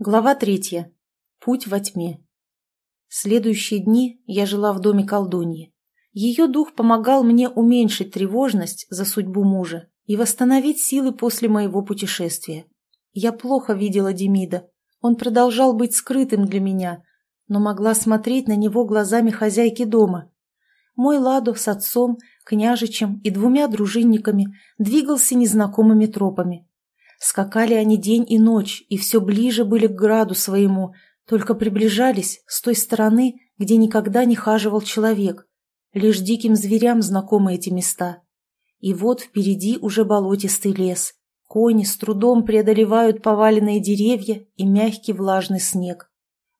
Глава третья. Путь во тьме. Следующие дни я жила в доме колдуньи. Ее дух помогал мне уменьшить тревожность за судьбу мужа и восстановить силы после моего путешествия. Я плохо видела Демида. Он продолжал быть скрытым для меня, но могла смотреть на него глазами хозяйки дома. Мой Ладо с отцом, княжичем и двумя дружинниками двигался незнакомыми тропами. Скакали они день и ночь, и все ближе были к граду своему, только приближались с той стороны, где никогда не хаживал человек. Лишь диким зверям знакомы эти места. И вот впереди уже болотистый лес. Кони с трудом преодолевают поваленные деревья и мягкий влажный снег.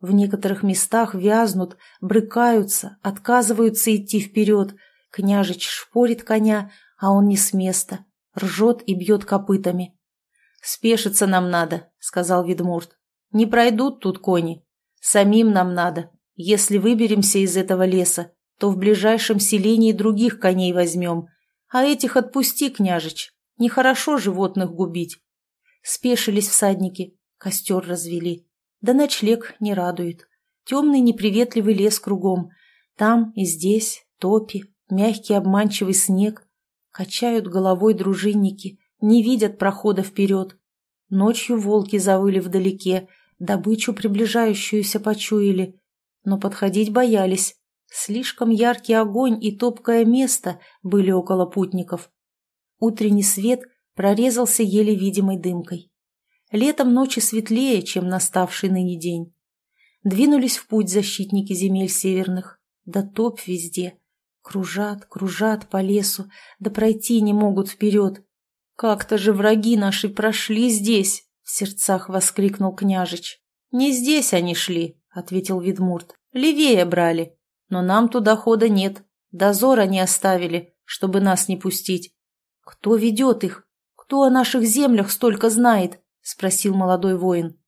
В некоторых местах вязнут, брыкаются, отказываются идти вперед. Княжич шпорит коня, а он не с места, ржет и бьет копытами. «Спешиться нам надо», — сказал Ведмурт. «Не пройдут тут кони. Самим нам надо. Если выберемся из этого леса, то в ближайшем селении других коней возьмем. А этих отпусти, княжич. Нехорошо животных губить». Спешились всадники, костер развели. Да ночлег не радует. Темный неприветливый лес кругом. Там и здесь топи, мягкий обманчивый снег. Качают головой дружинники, не видят прохода вперед. Ночью волки завыли вдалеке, добычу приближающуюся почуяли, но подходить боялись. Слишком яркий огонь и топкое место были около путников. Утренний свет прорезался еле видимой дымкой. Летом ночи светлее, чем наставший ныне день. Двинулись в путь защитники земель северных. Да топ везде. Кружат, кружат по лесу, да пройти не могут вперед. «Как-то же враги наши прошли здесь!» — в сердцах воскликнул княжич. «Не здесь они шли», — ответил Ведмурт. «Левее брали. Но нам туда хода нет. Дозор они оставили, чтобы нас не пустить». «Кто ведет их? Кто о наших землях столько знает?» — спросил молодой воин.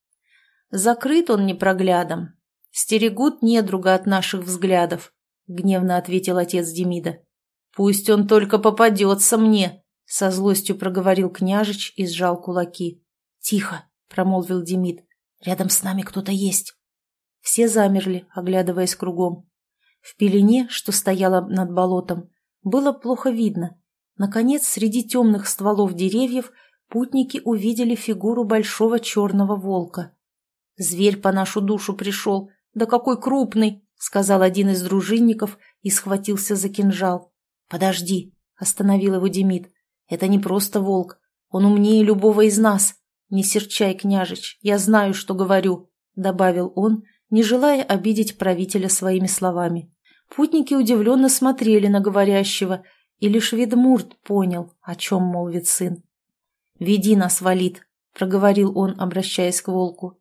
«Закрыт он непроглядом. Стерегут недруга от наших взглядов», — гневно ответил отец Демида. «Пусть он только попадется мне», со злостью проговорил княжич и сжал кулаки. «Тихо!» — промолвил Демид. «Рядом с нами кто-то есть». Все замерли, оглядываясь кругом. В пелене, что стояла над болотом, было плохо видно. Наконец, среди темных стволов деревьев путники увидели фигуру большого черного волка. «Зверь по нашу душу пришел! Да какой крупный!» — сказал один из дружинников и схватился за кинжал. «Подожди!» — остановил его Демид. Это не просто волк. Он умнее любого из нас. Не серчай, княжич, я знаю, что говорю», — добавил он, не желая обидеть правителя своими словами. Путники удивленно смотрели на говорящего, и лишь Ведмурт понял, о чем молвит сын. «Веди нас, Валит», — проговорил он, обращаясь к волку.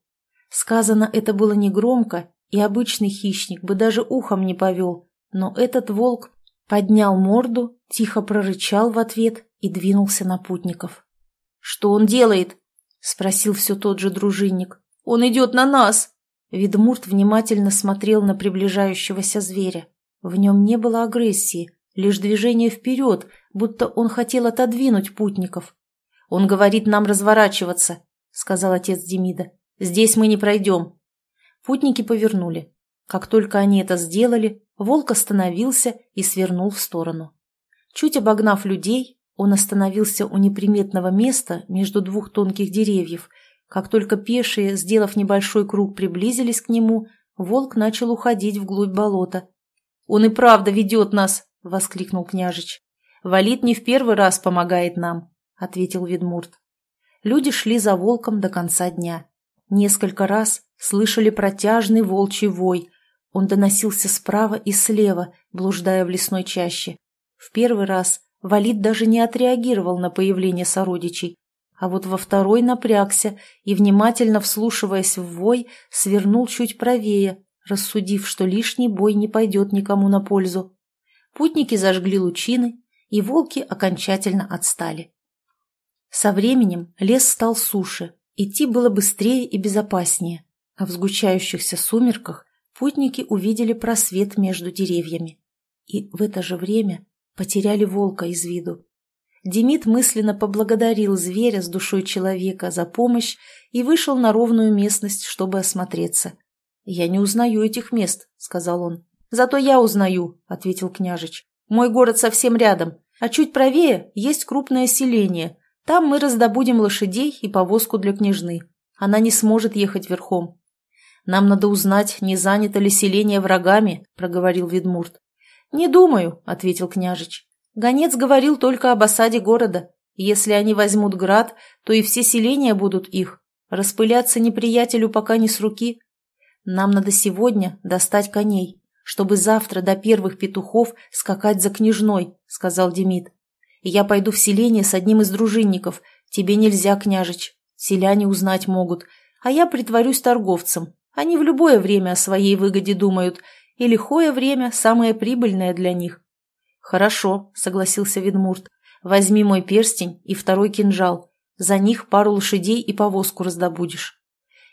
Сказано это было негромко, и обычный хищник бы даже ухом не повел, но этот волк поднял морду, тихо прорычал в ответ и двинулся на путников. «Что он делает?» — спросил все тот же дружинник. «Он идет на нас!» Ведмурт внимательно смотрел на приближающегося зверя. В нем не было агрессии, лишь движение вперед, будто он хотел отодвинуть путников. «Он говорит нам разворачиваться», — сказал отец Демида. «Здесь мы не пройдем». Путники повернули. Как только они это сделали, волк остановился и свернул в сторону. Чуть обогнав людей, он остановился у неприметного места между двух тонких деревьев. Как только пешие, сделав небольшой круг, приблизились к нему, волк начал уходить вглубь болота. «Он и правда ведет нас!» — воскликнул княжич. «Валит не в первый раз помогает нам», — ответил Ведмурт. Люди шли за волком до конца дня. Несколько раз слышали протяжный волчий вой. Он доносился справа и слева, блуждая в лесной чаще. В первый раз Валид даже не отреагировал на появление сородичей, а вот во второй напрягся и, внимательно вслушиваясь в вой, свернул чуть правее, рассудив, что лишний бой не пойдет никому на пользу. Путники зажгли лучины, и волки окончательно отстали. Со временем лес стал суше, идти было быстрее и безопаснее, а в сгущающихся сумерках путники увидели просвет между деревьями. И в это же время потеряли волка из виду. Демид мысленно поблагодарил зверя с душой человека за помощь и вышел на ровную местность, чтобы осмотреться. «Я не узнаю этих мест», — сказал он. «Зато я узнаю», — ответил княжич. «Мой город совсем рядом, а чуть правее есть крупное селение. Там мы раздобудем лошадей и повозку для княжны. Она не сможет ехать верхом». «Нам надо узнать, не занято ли селение врагами», — проговорил Ведмурт. «Не думаю», — ответил княжич. Гонец говорил только об осаде города. Если они возьмут град, то и все селения будут их. Распыляться неприятелю пока не с руки. Нам надо сегодня достать коней, чтобы завтра до первых петухов скакать за княжной, — сказал Демид. Я пойду в селение с одним из дружинников. Тебе нельзя, княжич. Селяне узнать могут. А я притворюсь торговцем. Они в любое время о своей выгоде думают, и лихое время самое прибыльное для них. «Хорошо», — согласился Ведмурт. «Возьми мой перстень и второй кинжал. За них пару лошадей и повозку раздобудешь».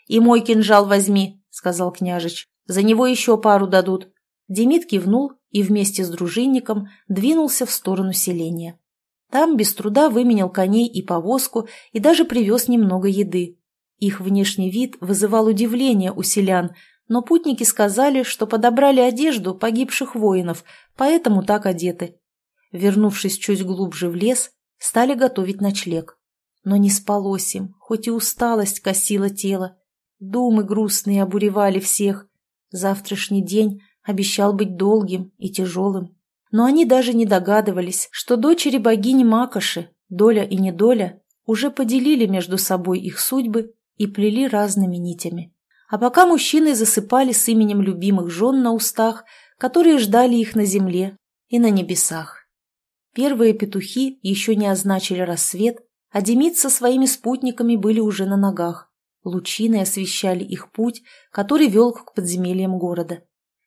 «И мой кинжал возьми», — сказал княжич. «За него еще пару дадут». Демид кивнул и вместе с дружинником двинулся в сторону селения. Там без труда выменял коней и повозку и даже привез немного еды. Их внешний вид вызывал удивление у селян, но путники сказали, что подобрали одежду погибших воинов, поэтому так одеты. Вернувшись чуть глубже в лес, стали готовить ночлег. Но не спалось им, хоть и усталость косила тело. Думы грустные обуревали всех. Завтрашний день обещал быть долгим и тяжелым. Но они даже не догадывались, что дочери богини Макоши, доля и недоля, уже поделили между собой их судьбы и плели разными нитями. А пока мужчины засыпали с именем любимых жен на устах, которые ждали их на земле и на небесах. Первые петухи еще не означили рассвет, а Демид со своими спутниками были уже на ногах. Лучины освещали их путь, который вел к подземельям города.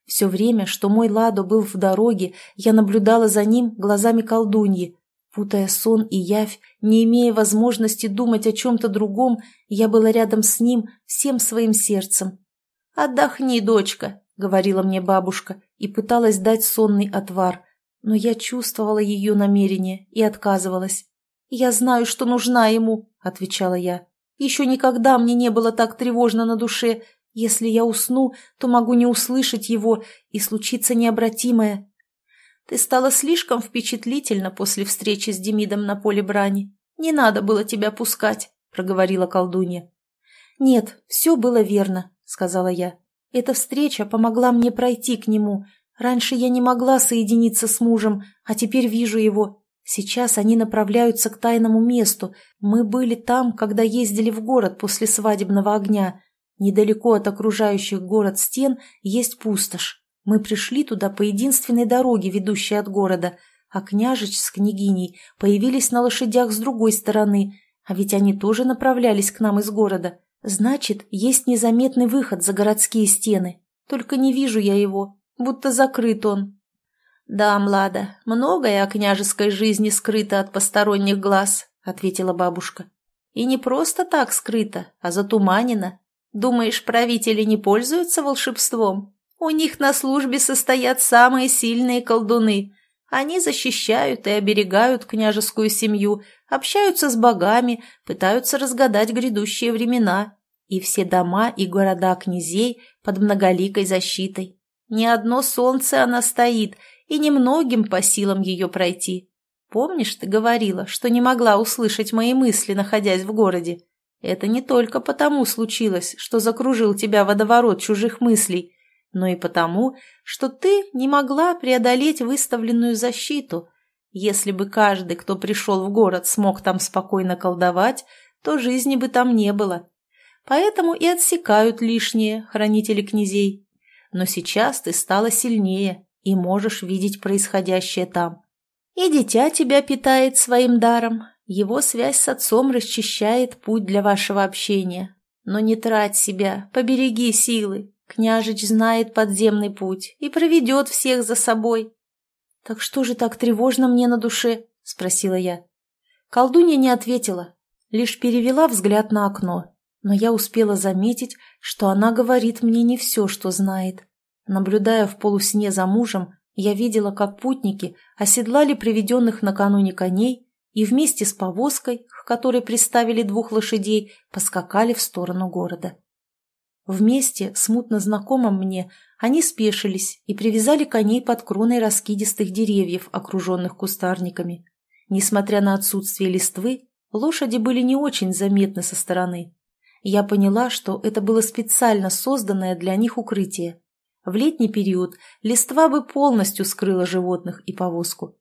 Все время, что мой Ладо был в дороге, я наблюдала за ним глазами колдуньи, Путая сон и явь, не имея возможности думать о чем-то другом, я была рядом с ним всем своим сердцем. «Отдохни, дочка», — говорила мне бабушка, и пыталась дать сонный отвар, но я чувствовала ее намерение и отказывалась. «Я знаю, что нужна ему», — отвечала я. «Еще никогда мне не было так тревожно на душе. Если я усну, то могу не услышать его, и случится необратимое. Ты стала слишком впечатлительна после встречи с Демидом на поле брани. Не надо было тебя пускать», — проговорила колдунья. «Нет, все было верно», — сказала я. «Эта встреча помогла мне пройти к нему. Раньше я не могла соединиться с мужем, а теперь вижу его. Сейчас они направляются к тайному месту. Мы были там, когда ездили в город после свадебного огня. Недалеко от окружающих город стен есть пустошь. Мы пришли туда по единственной дороге, ведущей от города, а княжич с княгиней появились на лошадях с другой стороны, а ведь они тоже направлялись к нам из города. Значит, есть незаметный выход за городские стены. Только не вижу я его, будто закрыт он. «Да, Млада, многое о княжеской жизни скрыто от посторонних глаз», — ответила бабушка. «И не просто так скрыто, а затуманено. Думаешь, правители не пользуются волшебством? У них на службе состоят самые сильные колдуны. Они защищают и оберегают княжескую семью, общаются с богами, пытаются разгадать грядущие времена. И все дома и города князей под многоликой защитой. Ни одно солнце она стоит, и немногим по силам ее пройти. Помнишь, ты говорила, что не могла услышать мои мысли, находясь в городе? Это не только потому случилось, что закружил тебя водоворот чужих мыслей, но и потому, что ты не могла преодолеть выставленную защиту. Если бы каждый, кто пришел в город, смог там спокойно колдовать, то жизни бы там не было. Поэтому и отсекают лишние хранители князей. Но сейчас ты стала сильнее и можешь видеть происходящее там. И дитя тебя питает своим даром, его связь с отцом расчищает путь для вашего общения. Но не трать себя, побереги силы, Княжич знает подземный путь и проведет всех за собой. — Так что же так тревожно мне на душе? — спросила я. Колдунья не ответила, лишь перевела взгляд на окно, но я успела заметить, что она говорит мне не все, что знает. Наблюдая в полусне за мужем, я видела, как путники оседлали приведенных накануне коней и вместе с повозкой, к которой приставили двух лошадей, поскакали в сторону города. Вместе, смутно знакомым мне, они спешились и привязали коней под кроной раскидистых деревьев, окруженных кустарниками. Несмотря на отсутствие листвы, лошади были не очень заметны со стороны. Я поняла, что это было специально созданное для них укрытие. В летний период листва бы полностью скрыла животных и повозку.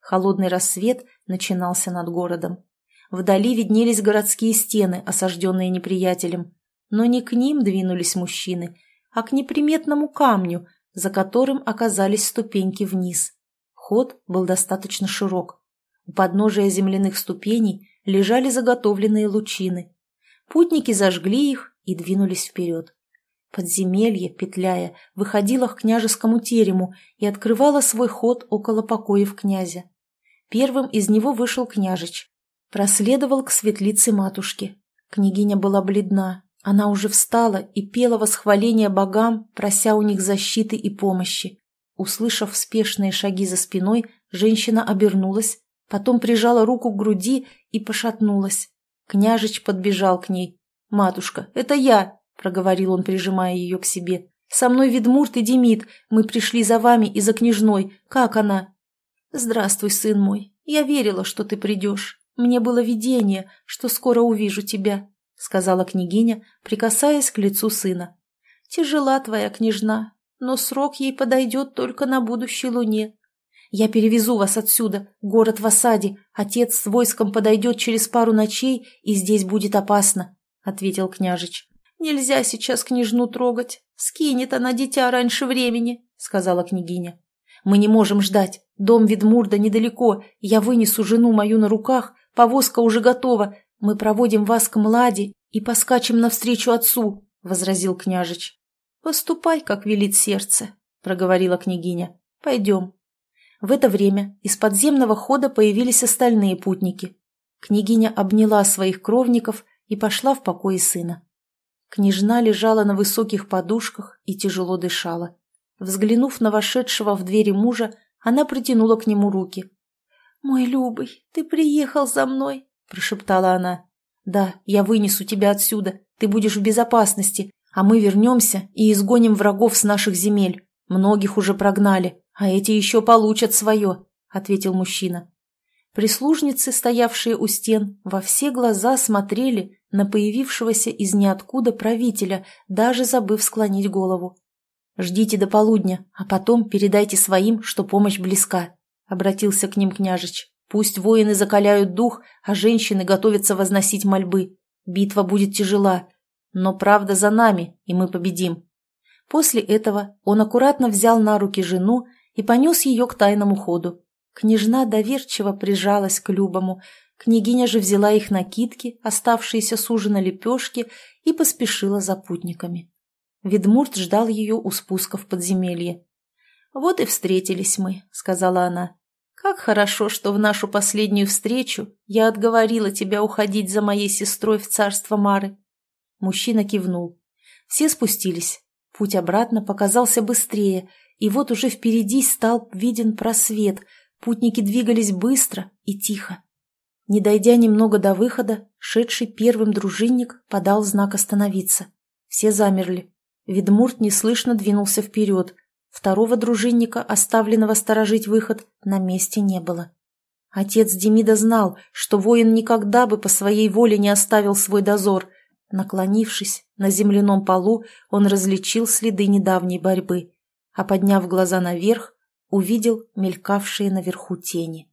Холодный рассвет начинался над городом. Вдали виднелись городские стены, осажденные неприятелем. Но не к ним двинулись мужчины, а к неприметному камню, за которым оказались ступеньки вниз. Ход был достаточно широк. У подножия земляных ступеней лежали заготовленные лучины. Путники зажгли их и двинулись вперед. Подземелье, петляя, выходило к княжескому терему и открывало свой ход около покоев князя. Первым из него вышел княжич. Проследовал к светлице матушки. Княгиня была бледна. Она уже встала и пела восхваление богам, прося у них защиты и помощи. Услышав спешные шаги за спиной, женщина обернулась, потом прижала руку к груди и пошатнулась. Княжич подбежал к ней. «Матушка, это я!» — проговорил он, прижимая ее к себе. «Со мной Ведмурт и Демид. Мы пришли за вами и за княжной. Как она?» «Здравствуй, сын мой. Я верила, что ты придешь. Мне было видение, что скоро увижу тебя», — сказала княгиня, прикасаясь к лицу сына. «Тяжела твоя княжна, но срок ей подойдет только на будущей луне. Я перевезу вас отсюда, город в осаде. Отец с войском подойдет через пару ночей, и здесь будет опасно», — ответил княжич. «Нельзя сейчас княжну трогать. Скинет она дитя раньше времени», — сказала княгиня. Мы не можем ждать. Дом Ведмурда недалеко. Я вынесу жену мою на руках. Повозка уже готова. Мы проводим вас к Младе и поскачем навстречу отцу», — возразил княжич. «Поступай, как велит сердце», — проговорила княгиня. «Пойдем». В это время из подземного хода появились остальные путники. Княгиня обняла своих кровников и пошла в покое сына. Княжна лежала на высоких подушках и тяжело дышала. Взглянув на вошедшего в двери мужа, она протянула к нему руки. «Мой Любый, ты приехал за мной?» – прошептала она. «Да, я вынесу тебя отсюда, ты будешь в безопасности, а мы вернемся и изгоним врагов с наших земель. Многих уже прогнали, а эти еще получат свое», – ответил мужчина. Прислужницы, стоявшие у стен, во все глаза смотрели на появившегося из ниоткуда правителя, даже забыв склонить голову. «Ждите до полудня, а потом передайте своим, что помощь близка», — обратился к ним княжич. «Пусть воины закаляют дух, а женщины готовятся возносить мольбы. Битва будет тяжела, но правда за нами, и мы победим». После этого он аккуратно взял на руки жену и понес ее к тайному ходу. Княжна доверчиво прижалась к Любому, княгиня же взяла их накидки, оставшиеся с ужина лепешки, и поспешила за путниками. Ведмурт ждал ее у спуска в подземелье. «Вот и встретились мы», — сказала она. «Как хорошо, что в нашу последнюю встречу я отговорила тебя уходить за моей сестрой в царство Мары». Мужчина кивнул. Все спустились. Путь обратно показался быстрее, и вот уже впереди стал виден просвет. Путники двигались быстро и тихо. Не дойдя немного до выхода, шедший первым дружинник подал знак остановиться. Все замерли. Ведмурт неслышно двинулся вперед. Второго дружинника, оставленного сторожить выход, на месте не было. Отец Демида знал, что воин никогда бы по своей воле не оставил свой дозор. Наклонившись, на земляном полу он различил следы недавней борьбы, а подняв глаза наверх, увидел мелькавшие наверху тени.